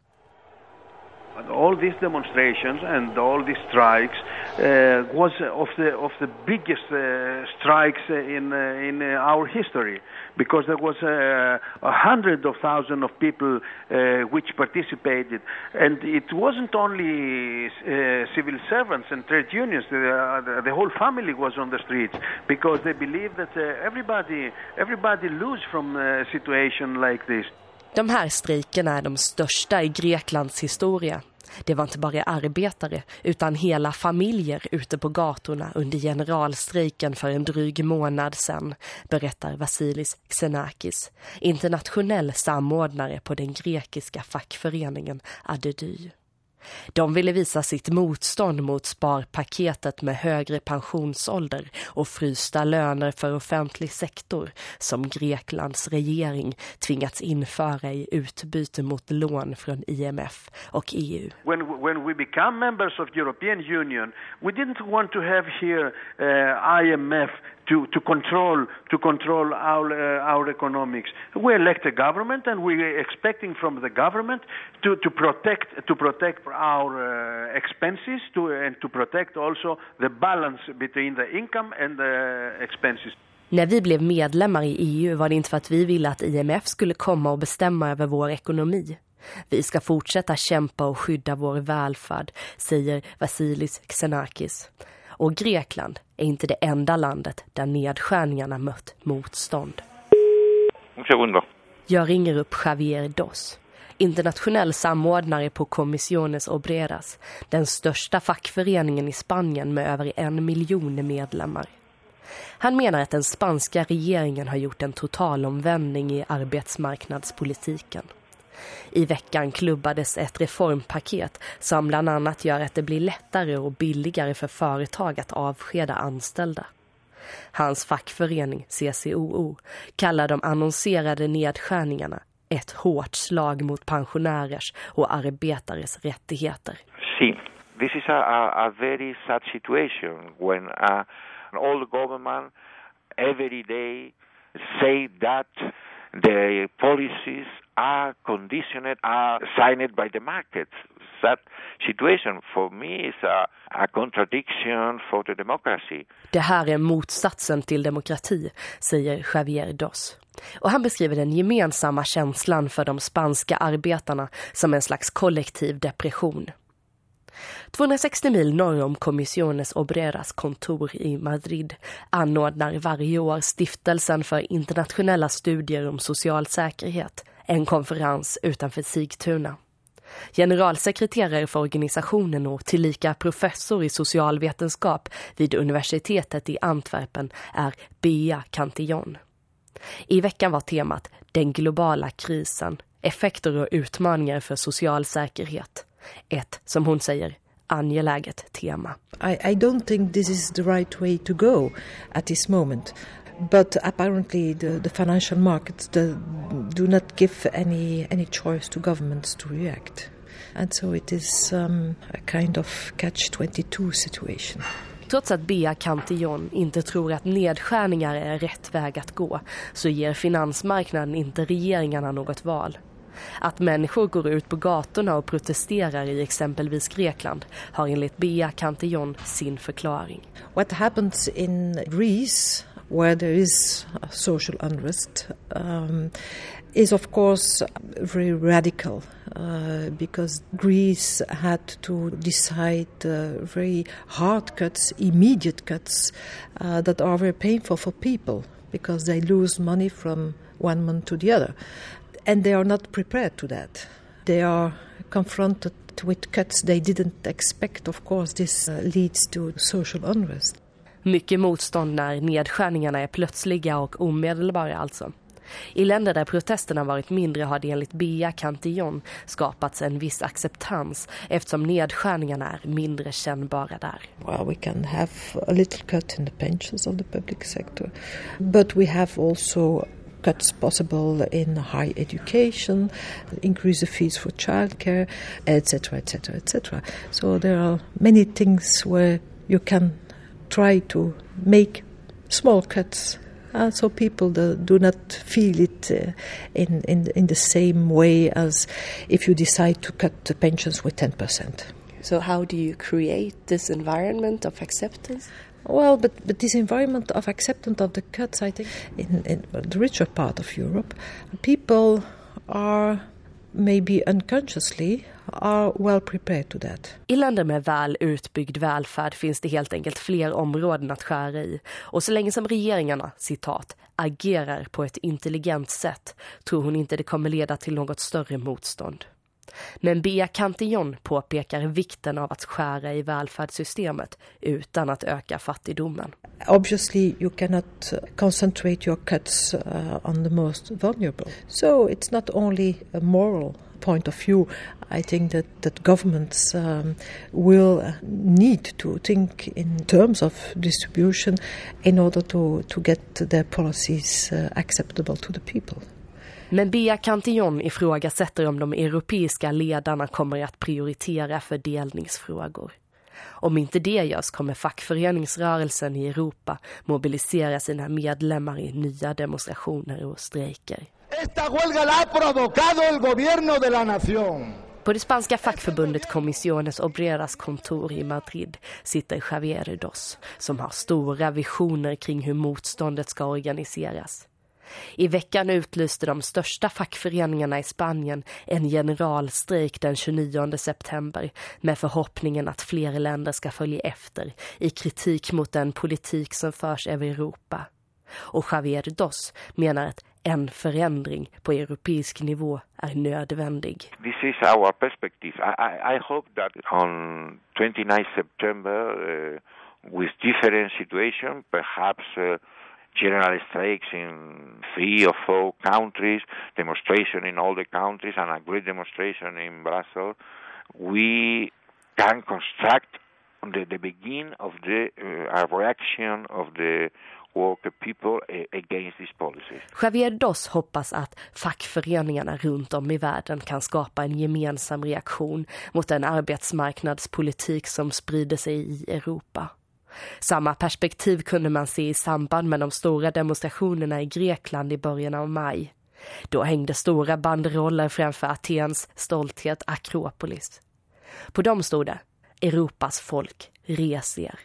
S14: all these demonstrations and all these strikes uh, was of the of the biggest uh, strikes uh, in uh, in uh, our history because there was a hundred of thousands of people uh, which participated and it wasn't only uh, civil servants and trade unions the, the, whole family was on the streets because they believe that uh, everybody everybody lose from a situation like this
S15: De här strejkerna är de största i Greklands historia. Det var inte bara arbetare utan hela familjer ute på gatorna under generalstrejken för en dryg månad sedan, berättar Vasilis Xenakis, internationell samordnare på den grekiska fackföreningen Adedy. De ville visa sitt motstånd mot sparpaketet med högre pensionsålder och frysta löner för offentlig sektor som Greklands regering tvingats införa i utbyte mot lån från IMF och EU.
S14: When, when we become members of European Union, we didn't want to have here eh, uh, IMF to, to control to control our uh, our economics. We elect a government, and we're expecting from the government to, to protect to protect our uh, expenses to and to protect also the balance between the income and the expenses.
S15: När vi blev medlemmar i EU var det inte för att vi ville att IMF skulle komma och bestämma över vår ekonomi. Vi ska fortsätta kämpa och skydda vår välfärd, säger Vasilis Xenakis. Och Grekland är inte det enda landet där nedskärningarna mött motstånd. Jag ringer upp Javier Dos, internationell samordnare på Comisiones Obreras, den största fackföreningen i Spanien med över en miljon medlemmar. Han menar att den spanska regeringen har gjort en totalomvändning i arbetsmarknadspolitiken. I veckan klubbades ett reformpaket som bland annat gör att det blir lättare och billigare för företag att avskeda anställda. Hans fackförening CCOO kallar de annonserade nedskärningarna ett hårt slag mot pensionärers och arbetares rättigheter.
S16: Sí, this is a, a very sad situation when a, an old government every day say that the policies are conditioned, are signed by the markets. That situation for me is a, a contradiction for the democracy.
S15: Det här är motsatsen till demokrati, säger Javier Dos. Och han beskriver den gemensamma känslan för de spanska arbetarna som en slags kollektiv depression. 260 mil norr om Comisiones Obreras kontor i Madrid anordnar varje år stiftelsen för internationella studier om social säkerhet en konferens utanför Sigtuna. Generalsekreterare för organisationen och tillika professor i socialvetenskap vid universitetet i Antwerpen är Bea Cantillon. I veckan var temat den globala krisen, effekter och utmaningar för social säkerhet. Ett, som hon säger, angeläget tema.
S17: I, I don't think this is the right way to go at this moment. But apparently the, the financial markets the, do not give any, any choice to governments to react. And so it is um, a kind of catch-22 situation.
S15: Trots att Bea Cantillon inte tror att nedskärningar är rätt väg att gå så ger finansmarknaden inte regeringarna något val. Att människor går ut på gatorna och protesterar i exempelvis Grekland har enligt Bea Cantillon sin förklaring.
S17: What happens in Greece where there is social unrest um, is of course very radical uh, because Greece had to decide uh, very hard cuts, immediate cuts uh, that are very painful for people because they lose money from one month to the other. And they are not prepared to that. They are confronted with cuts they didn't expect. Of course, this uh, leads to social unrest.
S15: Mycket motstånd när nedskärningarna är plötsliga och omedelbara alltså. I länder där protesterna varit mindre har det enligt Bea Cantillon skapats en viss acceptans eftersom nedskärningarna är mindre kännbara där.
S17: Well, we can have a little cut in the pensions of the public sector, but we have also cuts possible in high education, increase the fees for childcare, etc., etc., etc. So there are many things where you can try to make small cuts uh, so people do, do not feel it uh, in, in, in the same way as if you decide to cut the pensions with 10%.
S15: So how do you create this environment of acceptance?
S17: Well, but, but this environment of acceptance of the cuts, I think, in, in the richer part of Europe, people are maybe unconsciously are well prepared to that.
S15: I länder med väl utbyggd välfärd finns det helt enkelt fler områden att skära i. Och så länge som regeringarna, citat, agerar på ett intelligent sätt tror hon inte det kommer leda till något större motstånd. Men Bea Cantillon påpekar vikten av att skära i välfärdssystemet utan att öka fattigdomen.
S17: Obviously you cannot concentrate your cuts uh, on the most vulnerable. So it's not only a moral point of view, I think that, that governments um, will need to think in terms of distribution in order to, to get their policies uh, acceptable to the people.
S15: Men Bea Cantillon ifrågasätter om de europeiska ledarna kommer att prioritera fördelningsfrågor. Om inte det görs kommer fackföreningsrörelsen i Europa mobilisera sina medlemmar i nya demonstrationer och strejker. På det spanska fackförbundet Comisiones Obreras kontor i Madrid sitter Javier Dos som har stora visioner kring hur motståndet ska organiseras. I veckan utlyste de största fackföreningarna i Spanien en generalstrejk den 29 september med förhoppningen att fler länder ska följa efter i kritik mot den politik som förs över Europa. Och Javier Dos menar att en förändring på europeisk nivå är nödvändig.
S16: This is our perspective. I, I, I hope that on 29 September uh, with different situation, perhaps uh, general strikes in three or four countries, demonstration in all the countries, and a great demonstration in Brussels, we can construct the, the beginning of the uh, reaction of the worker people uh, against this policy.
S15: Javier Dos hoppas att fackföreningarna runt om i världen kan skapa en gemensam reaktion mot den arbetsmarknadspolitik som sprider sig i Europa. Samma perspektiv kunde man se i samband med de stora demonstrationerna i Grekland i början av maj. Då hängde stora banderoller framför Atens stolthet Akropolis. På dem stod det Europas folk, res er.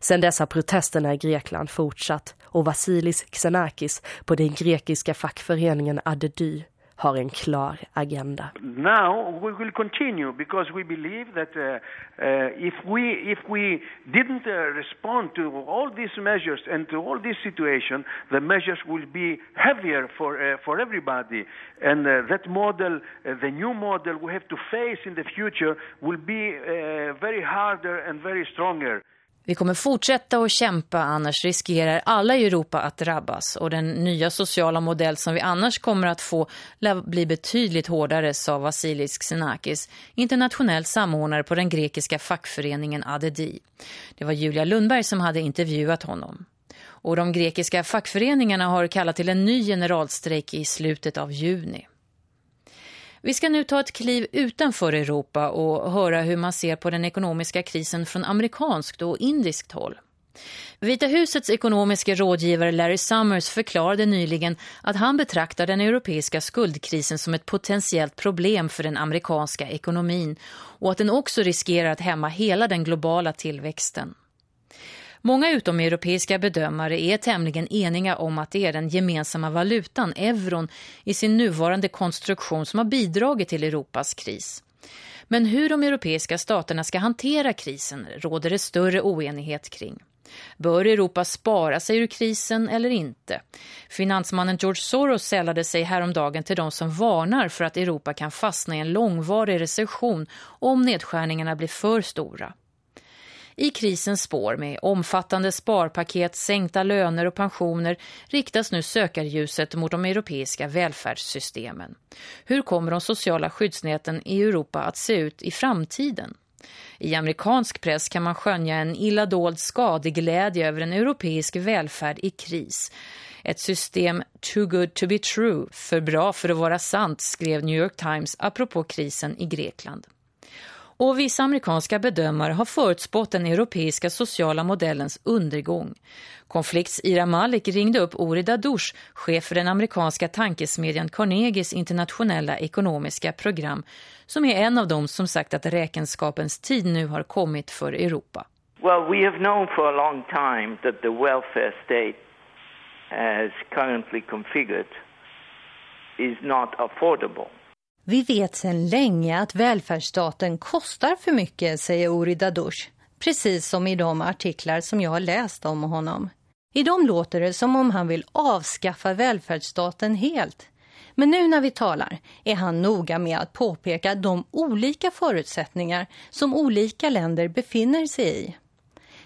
S15: Sedan dess har protesterna i Grekland fortsatt och Vasilis Xenakis på den grekiska fackföreningen Adedy har en klar agenda.
S14: Now we will continue because we believe that uh, uh, if we if we didn't uh, respond to all these measures and to all this situation, the measures will be heavier for uh, for everybody, and uh, that model, uh, the new model we have to face in the future, will be very harder and very stronger.
S1: Vi kommer fortsätta att kämpa annars riskerar alla i Europa att drabbas och den nya sociala modell som vi annars kommer att få lär bli betydligt hårdare, sa Vasilis Xenakis, internationell samordnare på den grekiska fackföreningen ADDI. Det var Julia Lundberg som hade intervjuat honom. Och de grekiska fackföreningarna har kallat till en ny generalstrejk i slutet av juni. Vi ska nu ta ett kliv utanför Europa och höra hur man ser på den ekonomiska krisen från amerikanskt och indiskt håll. Vita husets ekonomiska rådgivare Larry Summers förklarade nyligen att han betraktar den europeiska skuldkrisen som ett potentiellt problem för den amerikanska ekonomin och att den också riskerar att hämma hela den globala tillväxten. Många utomeuropeiska bedömare är tämligen eniga om att det är den gemensamma valutan, euron, i sin nuvarande konstruktion som har bidragit till Europas kris. Men hur de europeiska staterna ska hantera krisen råder det större oenighet kring. Bör Europa spara sig ur krisen eller inte? Finansmannen George Soros sällade sig häromdagen till de som varnar för att Europa kan fastna i en långvarig recession om nedskärningarna blir för stora. I krisens spår med omfattande sparpaket, sänkta löner och pensioner riktas nu sökarljuset mot de europeiska välfärdssystemen. Hur kommer de sociala skyddsnäten i Europa att se ut i framtiden? I amerikansk press kan man skönja en illa dold skadeglädje över en europeisk välfärd i kris. Ett system too good to be true, för bra för att vara sant, skrev New York Times apropå krisen i Grekland. Och vissa amerikanska bedömare har förutspått den europeiska sociala modellens undergång. Konflikts Ira Malik ringde upp Ori Dadush, chef för den amerikanska tankesmedjan Carnegies internationella ekonomiska program, som är en av dem som sagt att räkenskapens tid nu har kommit för Europa.
S18: Well, we have known for a long time that the welfare state as currently configured is not affordable.
S19: Vi vet sedan länge att välfärdsstaten kostar för mycket, säger Uri Dadush. Precis som i de artiklar som jag har läst om honom. I dem låter det som om han vill avskaffa välfärdsstaten helt. Men nu när vi talar är han noga med att påpeka de olika förutsättningar som olika länder befinner sig i.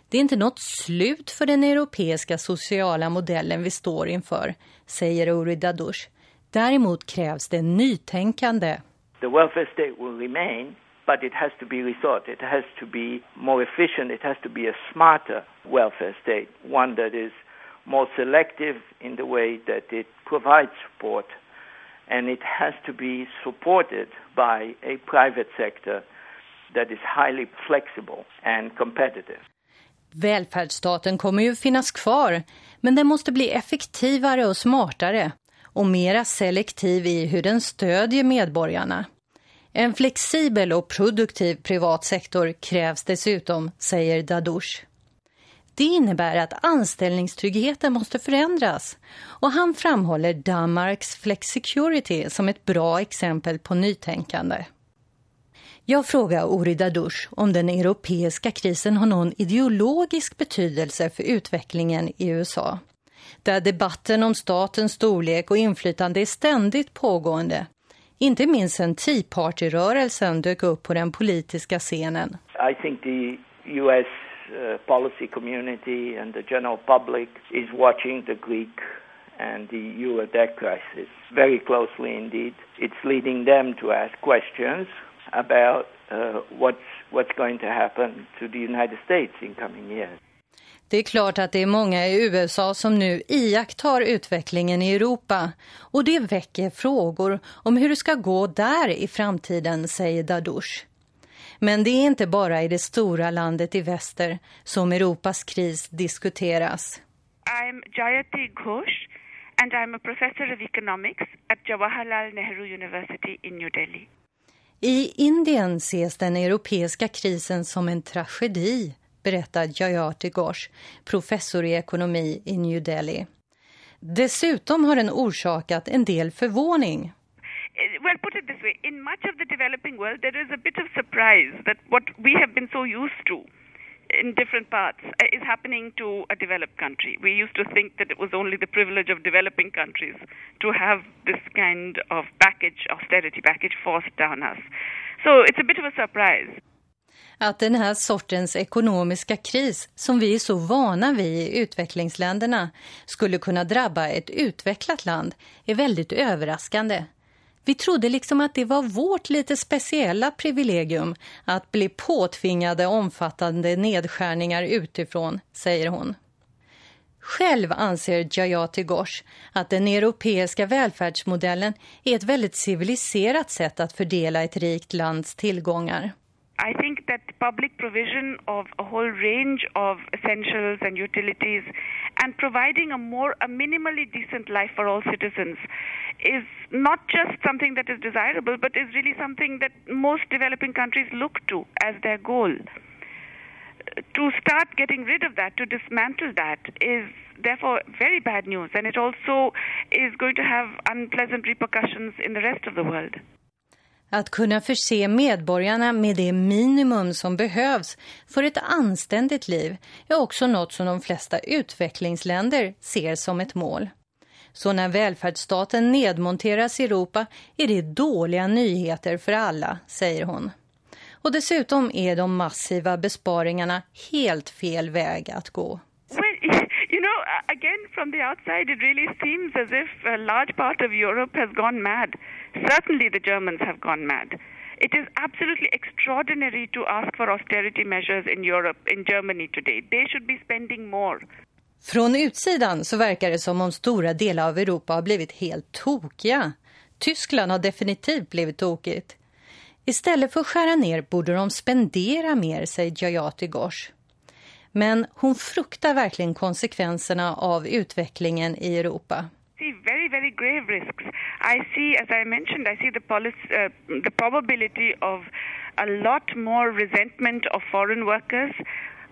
S19: Det är inte något slut för den europeiska sociala modellen vi står inför, säger Uri Dadush. Däremot krävs det nytänkande.
S18: The welfare state will remain, but it has to be rethought. It has to be more efficient. It has to be a smarter welfare state, one that is more selective in the way that it provides support. And it has to be supported by a private sector that is highly flexible and competitive.
S19: Välfärdsstaten kommer ju finnas kvar, men den måste bli effektivare och smartare och mera selektiv i hur den stödjer medborgarna. En flexibel och produktiv privat sektor krävs dessutom, säger Dadush. Det innebär att anställningstryggheten måste förändras och han framhåller Danmarks Flexicurity som ett bra exempel på nytänkande. Jag frågar Uri Dadush om den europeiska krisen har någon ideologisk betydelse för utvecklingen i USA. Där debatten om statens storlek och inflytande är ständigt pågående. Inte minst sen Tea Party-rörelsen dök upp på den politiska scenen.
S18: I think the US uh, policy community and the general public is watching the Greek and the euro debt crisis very closely indeed. It's leading them to ask questions about uh, what's what's going to happen to the United States in coming years.
S19: Det är klart att det är många i USA som nu iakttar utvecklingen i Europa och det väcker frågor om hur det ska gå där i framtiden, säger Dadush. Men det är inte bara i det stora landet i väster som Europas kris diskuteras.
S20: I'm Jayati Ghosh and I'm a professor of economics at Jawaharlal Nehru University in New Delhi.
S19: I Indien ses den europeiska krisen som en tragedi, berättar Jayati Ghosh, professor i ekonomi i New Delhi. Dessutom har den orsakat en del förvåning.
S20: Eh, well, put it this way, in much of the developing world there is a bit of surprise that what we have been so used to in different parts eh, is happening to a developed country. We used to think that it was only the privilege of developing countries to have this kind of package, austerity package, forced down us. So it's a bit of a surprise.
S19: Att den här sortens ekonomiska kris som vi är så vana vid i utvecklingsländerna skulle kunna drabba ett utvecklat land är väldigt överraskande. Vi trodde liksom att det var vårt lite speciella privilegium att bli påtvingade omfattande nedskärningar utifrån, säger hon. Själv anser Jayati Ghosh att den europeiska välfärdsmodellen är ett väldigt civiliserat sätt att fördela ett rikt lands tillgångar.
S20: I think that public provision of a whole range of essentials and utilities and providing a more a minimally decent life for all citizens is not just something that is desirable but is really something that most developing countries look to as their goal. To start getting rid of that to dismantle that is therefore very bad news and it also is going to have unpleasant repercussions in the rest of the world
S19: Att kunna förse medborgarna med det minimum som behövs för ett anständigt liv är också något som de flesta utvecklingsländer ser som ett mål. Så när välfärdsstaten nedmonteras i Europa är det dåliga nyheter för alla, säger hon. Och dessutom är de massiva besparingarna helt fel väg att gå.
S20: Again from the outside it really seems as if a large part of Europe has gone mad. Certainly the Germans have gone mad. It is absolutely extraordinary to ask for austerity measures in Europe, in Germany today. They should be spending more.
S19: Från utsidan så verkar det som om stora delar av Europa har blivit helt tokiga. Tyskland har definitivt blivit tokigt. Istället för att skära ner borde de spendera mer, säger Jajati Ghosh. Men hon fruktar verkligen konsekvenserna av utvecklingen i Europa.
S20: see very, very grave risks. I see, as I mentioned, I see the, policy, uh, the probability of a lot more resentment of foreign workers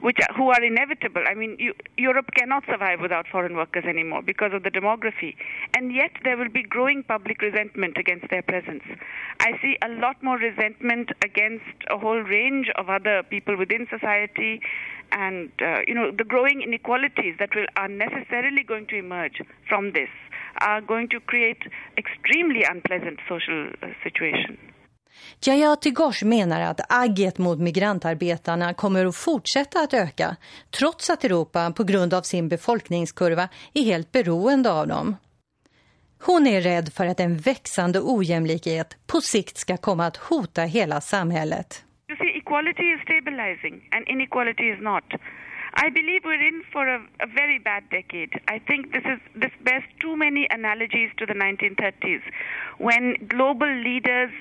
S20: which who are inevitable. I mean, you, Europe cannot survive without foreign workers anymore because of the demography, and yet there will be growing public resentment against their presence. I see a lot more resentment against a whole range of other people within society, and uh, you know the growing inequalities that will are necessarily going to emerge from this are going to create extremely unpleasant social uh, situation.
S19: Jayati Ghosh menar att agget mot migrantarbetarna kommer att fortsätta att öka trots att Europa på grund av sin befolkningskurva är helt beroende av dem. Hon är rädd för att en växande ojämlikhet på sikt ska komma att hota hela samhället.
S20: You see, equality is stabilizing and inequality is not. I believe we're in for a, a, very bad decade. I think this is this bears too many analogies to the 1930s, when global leaders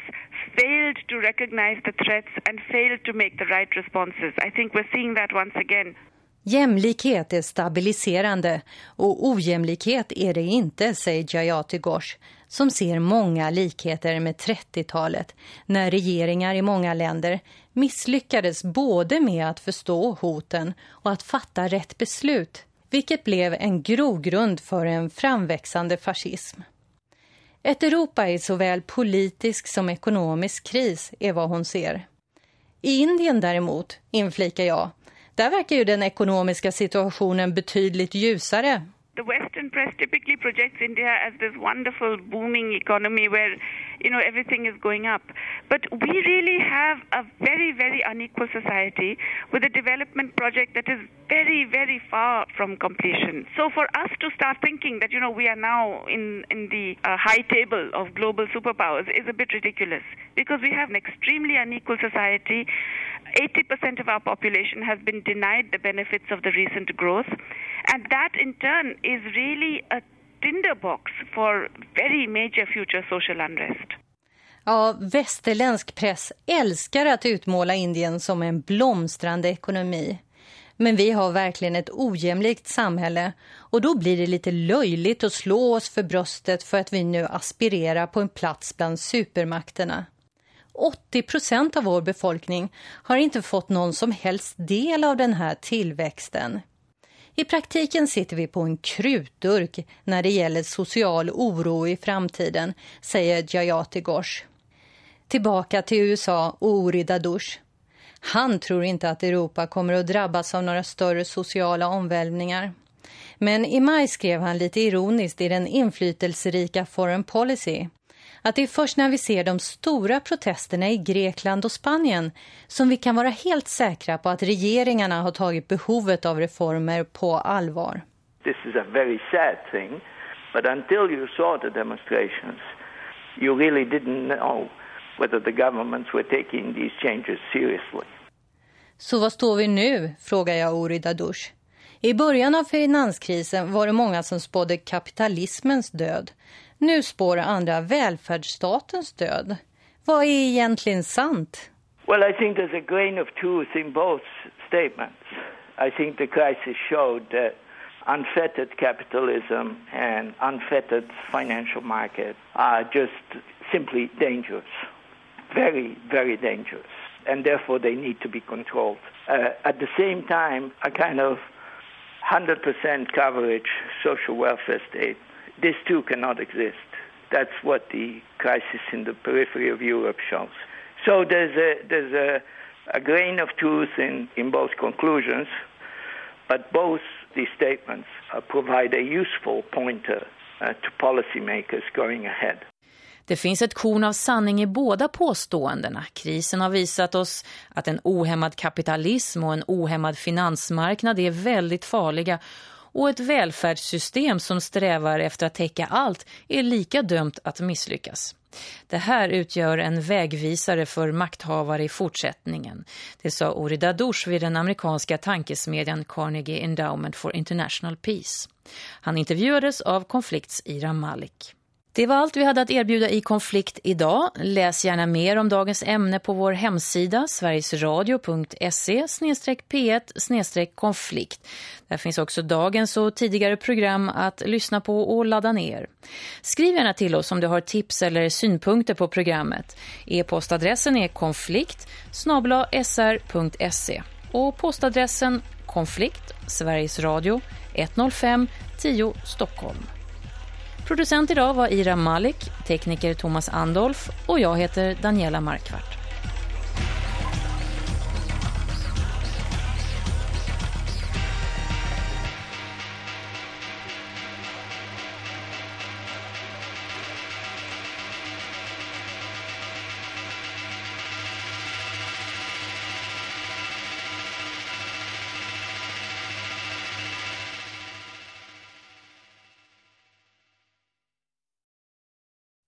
S20: failed to recognize the threats and failed to make the right responses. I think we're seeing that once again.
S19: Jämlikhet är stabiliserande och ojämlikhet är det inte, säger Jayati Ghosh. Som ser många likheter med 30-talet när regeringar i många länder misslyckades både med att förstå hoten och att fatta rätt beslut, vilket blev en grogrund för en framväxande fascism. Ett Europa i såväl politisk som ekonomisk kris är vad hon ser. I Indien däremot, inflikar jag, där verkar ju den ekonomiska situationen betydligt ljusare
S20: the Western press typically projects India as this wonderful booming economy where you know everything is going up, but we really have a very very unequal society with a development project that is very very far from completion. So for us to start thinking that you know we are now in in the uh, high table of global superpowers is a bit ridiculous because we have an extremely unequal society. 80% of our population has been denied the benefits of the recent growth and that in turn is really a tinderbox for very major future social unrest.
S19: Ja, västerländsk press älskar att utmåla Indien som en blomstrande ekonomi. Men vi har verkligen ett ojämlikt samhälle och då blir det lite löjligt att slå oss för bröstet för att vi nu aspirerar på en plats bland supermakterna. 80 procent av vår befolkning har inte fått någon som helst del av den här tillväxten. I praktiken sitter vi på en krutdurk när det gäller social oro i framtiden, säger Jayati Ghosh. Tillbaka till USA och Uri Dadush. Han tror inte att Europa kommer att drabbas av några större sociala omvälvningar. Men i maj skrev han lite ironiskt i den inflytelserika Foreign Policy att det är först när vi ser de stora protesterna i Grekland och Spanien som vi kan vara helt säkra på att regeringarna har tagit behovet av reformer på allvar.
S18: This is a very sad thing, but until you saw the demonstrations, you really didn't know whether the governments were taking these changes seriously.
S19: Så vad står vi nu, frågar jag Uri Dadush. I början av finanskrisen var det många som spådde kapitalismens död. Nu spårar andra välfärdsstatens död. Vad är egentligen sant?
S18: Well, I think there's a grain of truth in both statements. I think the crisis showed that unfettered capitalism and unfettered financial market are just simply dangerous. Very, very dangerous. And therefore they need to be controlled. Uh, at the same time, a kind of 100% coverage social welfare state this too cannot exist. That's what the crisis in the periphery of Europe shows. So there's a, there's a, a grain of truth in, in both conclusions, but both these statements uh, provide a useful pointer uh, to policymakers going ahead.
S1: Det finns ett korn av sanning i båda påståendena. Krisen har visat oss att en ohämmad kapitalism och en ohämmad finansmarknad är väldigt farliga och ett välfärdssystem som strävar efter att täcka allt är lika dömt att misslyckas. Det här utgör en vägvisare för makthavare i fortsättningen. Det sa Ori Dadush vid den amerikanska tankesmedjan Carnegie Endowment for International Peace. Han intervjuades av konflikts Ira Malik. Det var allt vi hade att erbjuda i konflikt idag. Läs gärna mer om dagens ämne på vår hemsida sverigesradio.se p1 konflikt. Där finns också dagens och tidigare program att lyssna på och ladda ner. Skriv gärna till oss om du har tips eller synpunkter på programmet. E-postadressen är konflikt sr.se och postadressen konflikt Sveriges Radio 105 10 Stockholm. Producent idag var Ira Malik, tekniker Thomas Andolf och jag heter Daniela Markvart.